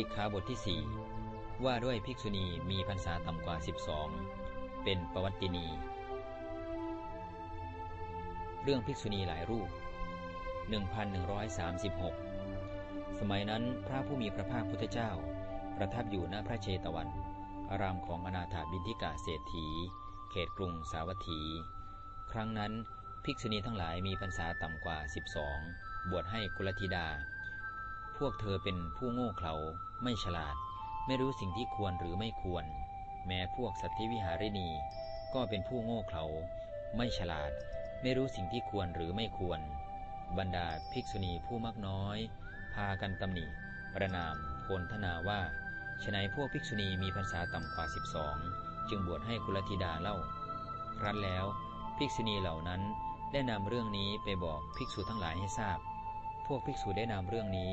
สิกขาบทที่สี่ว่าด้วยภิกษุณีมีพรรษาต่ำกว่า 12 เป็นประวัตินี เรื่องภิกษุณีหลายรูป 1136 สมัยนั้นพระผู้มีพระภาคพุทธเจ้า ประทับอยู่ณพระเชตวัน อารามของอนาถาบินทิกาเศรษฐี เขตกรุงสาวัตถี ครั้งนั้นภิกษุณีทั้งหลายมีพรรษาต่ำกว่า 12 บวชให้กุลธิดา พวกเธอเป็นผู้โง่เขลาไม่ฉลาด ไม่รู้สิ่งที่ควรหรือไม่ควร แม้พวกสัตธิวิหารินีก็เป็นผู้โง่เขลาไม่ฉลาด ไม่รู้สิ่งที่ควรหรือไม่ควร บรรดาภิกษุณีผู้มักน้อย พากันตำหนิประนามโพลธนาว่าฉนัยพวกภิกษุณีมีพรรษาต่ำกว่า 12 จึงบวชให้กุลธิดาเล่า ครั้นแล้วภิกษุณีเหล่านั้นได้นำเรื่องนี้ไปบอกภิกษุทั้งหลายให้ทราบ พวกภิกษุได้นำเรื่องนี้